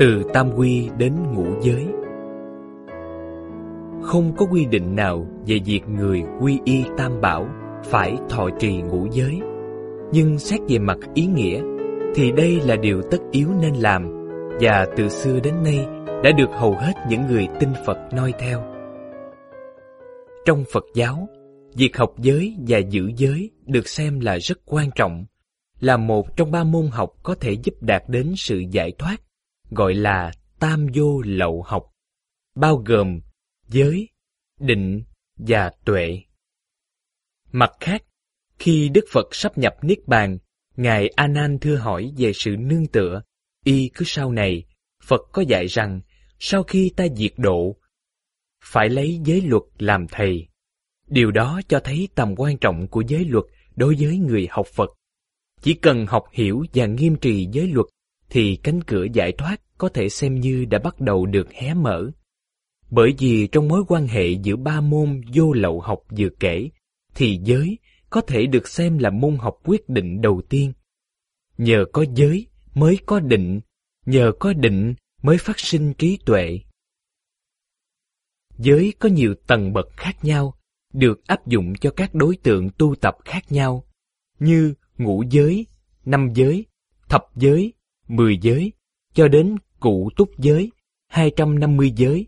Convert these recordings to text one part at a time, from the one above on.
Từ tam quy đến ngũ giới Không có quy định nào về việc người quy y tam bảo phải thọ trì ngũ giới. Nhưng xét về mặt ý nghĩa, thì đây là điều tất yếu nên làm, và từ xưa đến nay đã được hầu hết những người tin Phật noi theo. Trong Phật giáo, việc học giới và giữ giới được xem là rất quan trọng, là một trong ba môn học có thể giúp đạt đến sự giải thoát, gọi là tam vô lậu học, bao gồm giới, định và tuệ. Mặt khác, khi Đức Phật sắp nhập Niết Bàn, Ngài A Nan thưa hỏi về sự nương tựa, y cứ sau này, Phật có dạy rằng, sau khi ta diệt độ, phải lấy giới luật làm thầy. Điều đó cho thấy tầm quan trọng của giới luật đối với người học Phật. Chỉ cần học hiểu và nghiêm trì giới luật, thì cánh cửa giải thoát có thể xem như đã bắt đầu được hé mở. Bởi vì trong mối quan hệ giữa ba môn vô lậu học vừa kể, thì giới có thể được xem là môn học quyết định đầu tiên. Nhờ có giới mới có định, nhờ có định mới phát sinh trí tuệ. Giới có nhiều tầng bậc khác nhau, được áp dụng cho các đối tượng tu tập khác nhau, như ngũ giới, năm giới, thập giới, mười giới, cho đến cụ túc giới, 250 giới.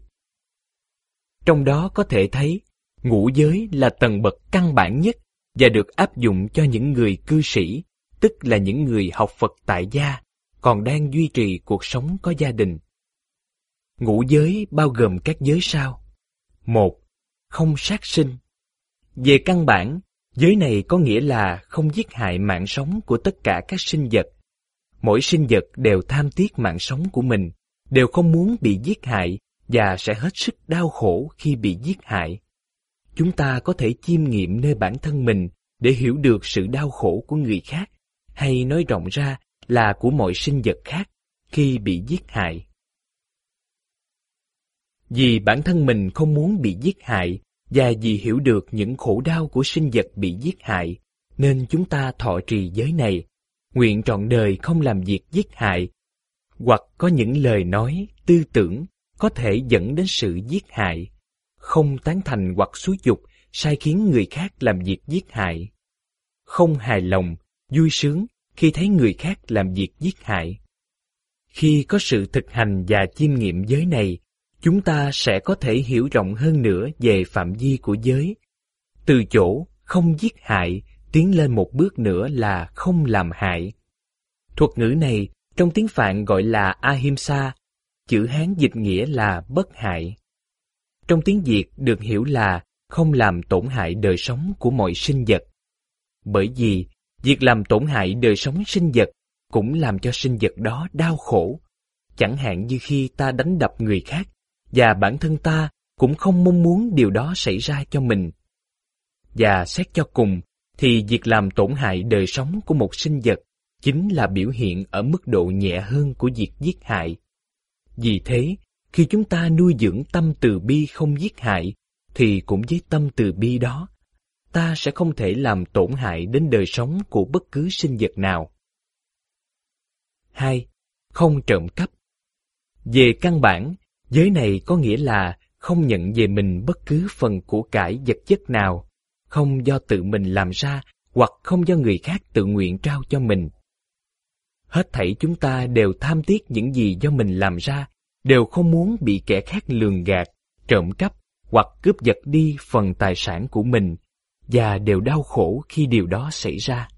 Trong đó có thể thấy Ngũ giới là tầng bậc căn bản nhất và được áp dụng cho những người cư sĩ, tức là những người học Phật tại gia, còn đang duy trì cuộc sống có gia đình. Ngũ giới bao gồm các giới sau. một, Không sát sinh. Về căn bản, giới này có nghĩa là không giết hại mạng sống của tất cả các sinh vật. Mỗi sinh vật đều tham tiếc mạng sống của mình, đều không muốn bị giết hại và sẽ hết sức đau khổ khi bị giết hại chúng ta có thể chiêm nghiệm nơi bản thân mình để hiểu được sự đau khổ của người khác, hay nói rộng ra là của mọi sinh vật khác khi bị giết hại. Vì bản thân mình không muốn bị giết hại và vì hiểu được những khổ đau của sinh vật bị giết hại, nên chúng ta thọ trì giới này, nguyện trọn đời không làm việc giết hại, hoặc có những lời nói, tư tưởng có thể dẫn đến sự giết hại không tán thành hoặc xúi dục, sai khiến người khác làm việc giết hại. Không hài lòng, vui sướng khi thấy người khác làm việc giết hại. Khi có sự thực hành và chiêm nghiệm giới này, chúng ta sẽ có thể hiểu rộng hơn nữa về phạm vi của giới. Từ chỗ không giết hại, tiến lên một bước nữa là không làm hại. Thuật ngữ này trong tiếng Phạn gọi là Ahimsa, chữ Hán dịch nghĩa là bất hại trong tiếng Việt được hiểu là không làm tổn hại đời sống của mọi sinh vật. Bởi vì, việc làm tổn hại đời sống sinh vật cũng làm cho sinh vật đó đau khổ. Chẳng hạn như khi ta đánh đập người khác, và bản thân ta cũng không mong muốn điều đó xảy ra cho mình. Và xét cho cùng, thì việc làm tổn hại đời sống của một sinh vật chính là biểu hiện ở mức độ nhẹ hơn của việc giết hại. Vì thế, khi chúng ta nuôi dưỡng tâm từ bi không giết hại, thì cũng với tâm từ bi đó, ta sẽ không thể làm tổn hại đến đời sống của bất cứ sinh vật nào. 2. Không trộm cắp Về căn bản, giới này có nghĩa là không nhận về mình bất cứ phần của cải vật chất nào, không do tự mình làm ra hoặc không do người khác tự nguyện trao cho mình. Hết thảy chúng ta đều tham tiếc những gì do mình làm ra đều không muốn bị kẻ khác lường gạt, trộm cắp hoặc cướp giật đi phần tài sản của mình, và đều đau khổ khi điều đó xảy ra.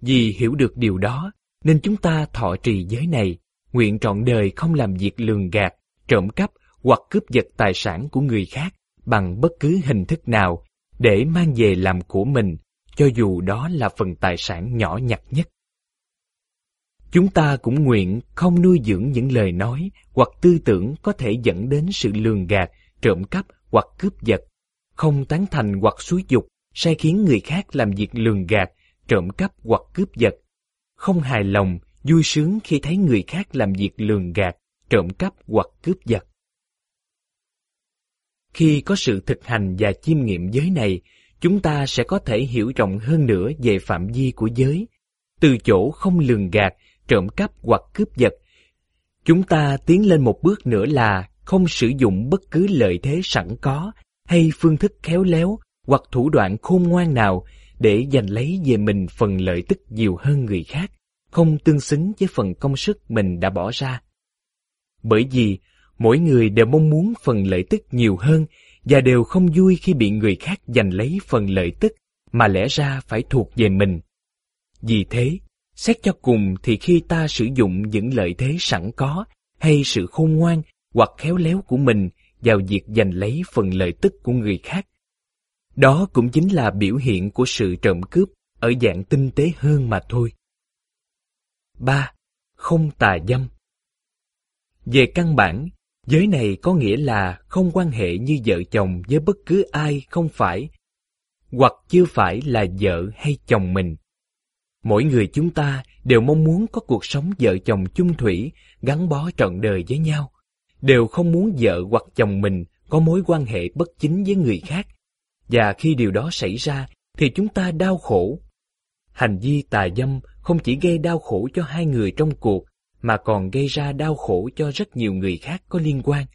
Vì hiểu được điều đó, nên chúng ta thọ trì giới này, nguyện trọn đời không làm việc lường gạt, trộm cắp hoặc cướp giật tài sản của người khác bằng bất cứ hình thức nào để mang về làm của mình, cho dù đó là phần tài sản nhỏ nhặt nhất. Chúng ta cũng nguyện không nuôi dưỡng những lời nói hoặc tư tưởng có thể dẫn đến sự lường gạt, trộm cắp hoặc cướp giật, không tán thành hoặc xúi dục, sai khiến người khác làm việc lường gạt, trộm cắp hoặc cướp giật, không hài lòng, vui sướng khi thấy người khác làm việc lường gạt, trộm cắp hoặc cướp giật. Khi có sự thực hành và chiêm nghiệm giới này, chúng ta sẽ có thể hiểu rộng hơn nữa về phạm vi của giới, từ chỗ không lường gạt, trộm cắp hoặc cướp giật, Chúng ta tiến lên một bước nữa là không sử dụng bất cứ lợi thế sẵn có hay phương thức khéo léo hoặc thủ đoạn khôn ngoan nào để giành lấy về mình phần lợi tức nhiều hơn người khác, không tương xứng với phần công sức mình đã bỏ ra. Bởi vì mỗi người đều mong muốn phần lợi tức nhiều hơn và đều không vui khi bị người khác giành lấy phần lợi tức mà lẽ ra phải thuộc về mình. Vì thế, xét cho cùng thì khi ta sử dụng những lợi thế sẵn có hay sự khôn ngoan hoặc khéo léo của mình vào việc giành lấy phần lợi tức của người khác, đó cũng chính là biểu hiện của sự trộm cướp ở dạng tinh tế hơn mà thôi. 3. Không tà dâm Về căn bản, giới này có nghĩa là không quan hệ như vợ chồng với bất cứ ai không phải hoặc chưa phải là vợ hay chồng mình. Mỗi người chúng ta đều mong muốn có cuộc sống vợ chồng chung thủy, gắn bó trọn đời với nhau, đều không muốn vợ hoặc chồng mình có mối quan hệ bất chính với người khác. Và khi điều đó xảy ra, thì chúng ta đau khổ. Hành vi tà dâm không chỉ gây đau khổ cho hai người trong cuộc, mà còn gây ra đau khổ cho rất nhiều người khác có liên quan.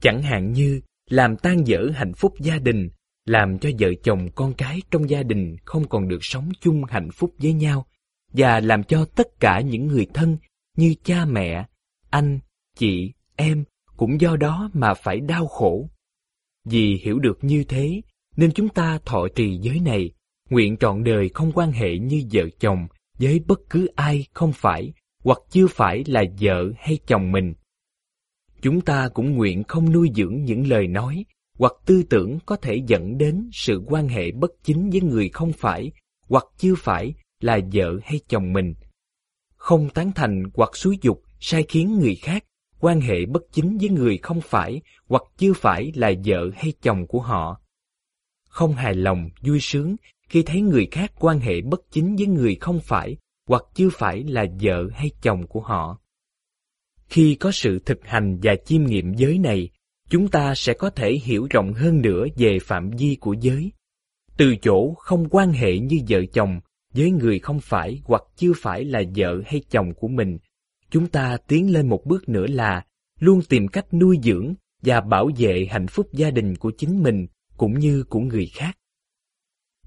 Chẳng hạn như làm tan dở hạnh phúc gia đình, làm cho vợ chồng con cái trong gia đình không còn được sống chung hạnh phúc với nhau, và làm cho tất cả những người thân như cha mẹ, anh, chị, em cũng do đó mà phải đau khổ. Vì hiểu được như thế, nên chúng ta thọ trì giới này, nguyện trọn đời không quan hệ như vợ chồng với bất cứ ai không phải hoặc chưa phải là vợ hay chồng mình. Chúng ta cũng nguyện không nuôi dưỡng những lời nói hoặc tư tưởng có thể dẫn đến sự quan hệ bất chính với người không phải hoặc chưa phải là vợ hay chồng mình. Không tán thành hoặc xúi dục sai khiến người khác quan hệ bất chính với người không phải hoặc chưa phải là vợ hay chồng của họ. Không hài lòng, vui sướng khi thấy người khác quan hệ bất chính với người không phải hoặc chưa phải là vợ hay chồng của họ. Khi có sự thực hành và chiêm nghiệm giới này, chúng ta sẽ có thể hiểu rộng hơn nữa về phạm vi của giới. Từ chỗ không quan hệ như vợ chồng với người không phải hoặc chưa phải là vợ hay chồng của mình, chúng ta tiến lên một bước nữa là luôn tìm cách nuôi dưỡng và bảo vệ hạnh phúc gia đình của chính mình cũng như của người khác.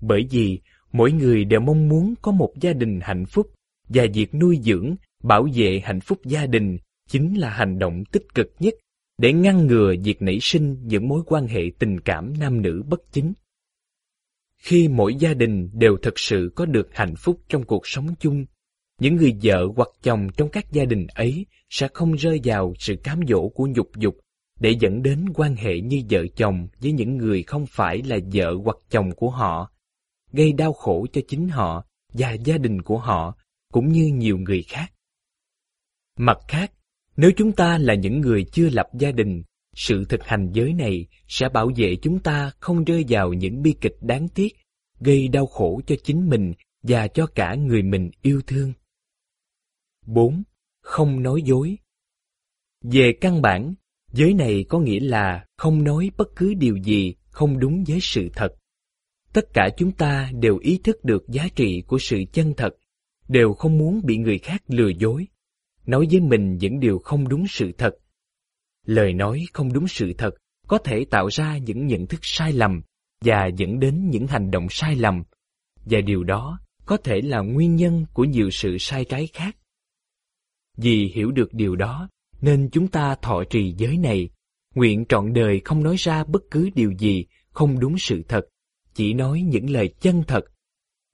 Bởi vì mỗi người đều mong muốn có một gia đình hạnh phúc và việc nuôi dưỡng, bảo vệ hạnh phúc gia đình chính là hành động tích cực nhất để ngăn ngừa việc nảy sinh những mối quan hệ tình cảm nam nữ bất chính. Khi mỗi gia đình đều thực sự có được hạnh phúc trong cuộc sống chung, những người vợ hoặc chồng trong các gia đình ấy sẽ không rơi vào sự cám dỗ của nhục dục để dẫn đến quan hệ như vợ chồng với những người không phải là vợ hoặc chồng của họ, gây đau khổ cho chính họ và gia đình của họ cũng như nhiều người khác. Mặt khác, nếu chúng ta là những người chưa lập gia đình, sự thực hành giới này sẽ bảo vệ chúng ta không rơi vào những bi kịch đáng tiếc, gây đau khổ cho chính mình và cho cả người mình yêu thương. 4. Không nói dối Về căn bản, giới này có nghĩa là không nói bất cứ điều gì không đúng với sự thật. Tất cả chúng ta đều ý thức được giá trị của sự chân thật, đều không muốn bị người khác lừa dối nói với mình những điều không đúng sự thật. Lời nói không đúng sự thật có thể tạo ra những nhận thức sai lầm và dẫn đến những hành động sai lầm, và điều đó có thể là nguyên nhân của nhiều sự sai trái khác. Vì hiểu được điều đó, nên chúng ta thọ trì giới này, nguyện trọn đời không nói ra bất cứ điều gì không đúng sự thật, chỉ nói những lời chân thật.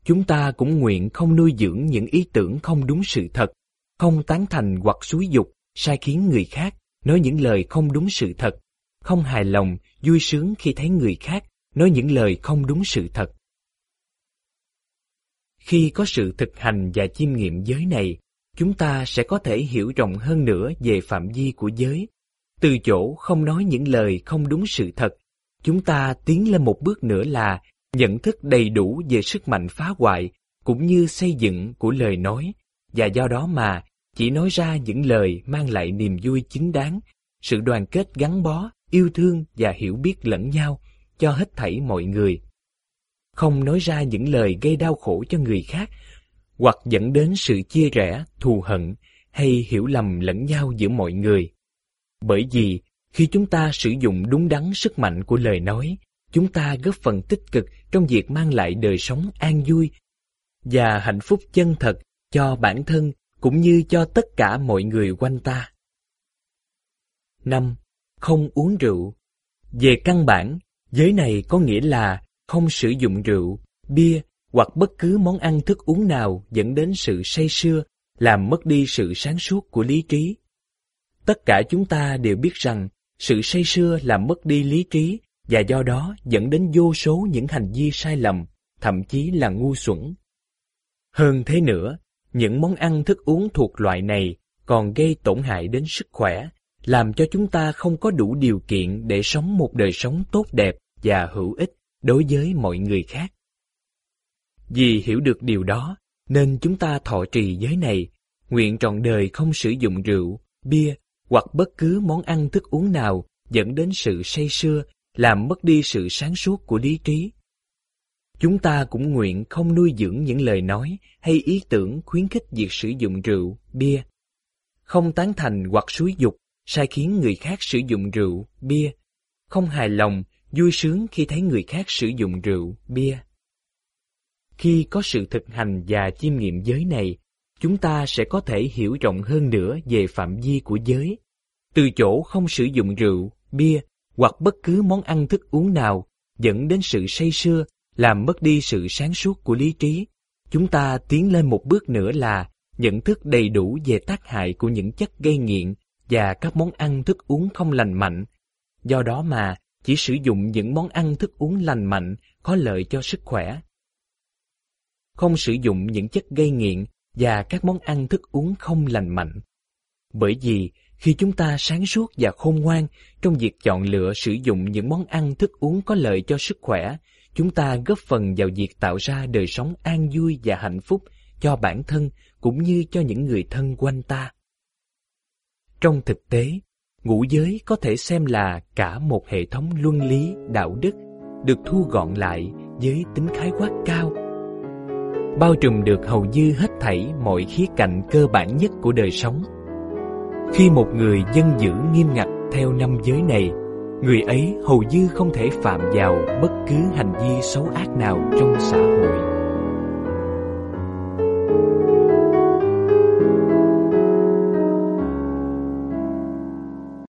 Chúng ta cũng nguyện không nuôi dưỡng những ý tưởng không đúng sự thật, không tán thành hoặc xúi dục, sai khiến người khác, nói những lời không đúng sự thật, không hài lòng, vui sướng khi thấy người khác nói những lời không đúng sự thật. Khi có sự thực hành và chiêm nghiệm giới này, chúng ta sẽ có thể hiểu rộng hơn nữa về phạm vi của giới. Từ chỗ không nói những lời không đúng sự thật, chúng ta tiến lên một bước nữa là nhận thức đầy đủ về sức mạnh phá hoại cũng như xây dựng của lời nói, và do đó mà chỉ nói ra những lời mang lại niềm vui chính đáng, sự đoàn kết gắn bó, yêu thương và hiểu biết lẫn nhau cho hết thảy mọi người. Không nói ra những lời gây đau khổ cho người khác, hoặc dẫn đến sự chia rẽ, thù hận, hay hiểu lầm lẫn nhau giữa mọi người. Bởi vì khi chúng ta sử dụng đúng đắn sức mạnh của lời nói, chúng ta góp phần tích cực trong việc mang lại đời sống an vui và hạnh phúc chân thật cho bản thân cũng như cho tất cả mọi người quanh ta. 5. Không uống rượu Về căn bản, giới này có nghĩa là không sử dụng rượu, bia hoặc bất cứ món ăn thức uống nào dẫn đến sự say sưa, làm mất đi sự sáng suốt của lý trí. Tất cả chúng ta đều biết rằng sự say sưa làm mất đi lý trí và do đó dẫn đến vô số những hành vi sai lầm, thậm chí là ngu xuẩn. Hơn thế nữa, những món ăn thức uống thuộc loại này còn gây tổn hại đến sức khỏe, làm cho chúng ta không có đủ điều kiện để sống một đời sống tốt đẹp và hữu ích đối với mọi người khác. Vì hiểu được điều đó, nên chúng ta thọ trì giới này, nguyện trọn đời không sử dụng rượu, bia hoặc bất cứ món ăn thức uống nào dẫn đến sự say sưa, làm mất đi sự sáng suốt của lý trí. Chúng ta cũng nguyện không nuôi dưỡng những lời nói hay ý tưởng khuyến khích việc sử dụng rượu, bia. Không tán thành hoặc xúi dục, sai khiến người khác sử dụng rượu, bia. Không hài lòng, vui sướng khi thấy người khác sử dụng rượu, bia. Khi có sự thực hành và chiêm nghiệm giới này, chúng ta sẽ có thể hiểu rộng hơn nữa về phạm vi của giới. Từ chỗ không sử dụng rượu, bia hoặc bất cứ món ăn thức uống nào dẫn đến sự say sưa, làm mất đi sự sáng suốt của lý trí, chúng ta tiến lên một bước nữa là nhận thức đầy đủ về tác hại của những chất gây nghiện và các món ăn thức uống không lành mạnh. Do đó mà chỉ sử dụng những món ăn thức uống lành mạnh có lợi cho sức khỏe. Không sử dụng những chất gây nghiện và các món ăn thức uống không lành mạnh. Bởi vì khi chúng ta sáng suốt và khôn ngoan trong việc chọn lựa sử dụng những món ăn thức uống có lợi cho sức khỏe, chúng ta góp phần vào việc tạo ra đời sống an vui và hạnh phúc cho bản thân cũng như cho những người thân quanh ta. Trong thực tế, ngũ giới có thể xem là cả một hệ thống luân lý, đạo đức được thu gọn lại với tính khái quát cao bao trùm được hầu như hết thảy mọi khía cạnh cơ bản nhất của đời sống. Khi một người dân giữ nghiêm ngặt theo năm giới này, người ấy hầu như không thể phạm vào bất cứ hành vi xấu ác nào trong xã hội.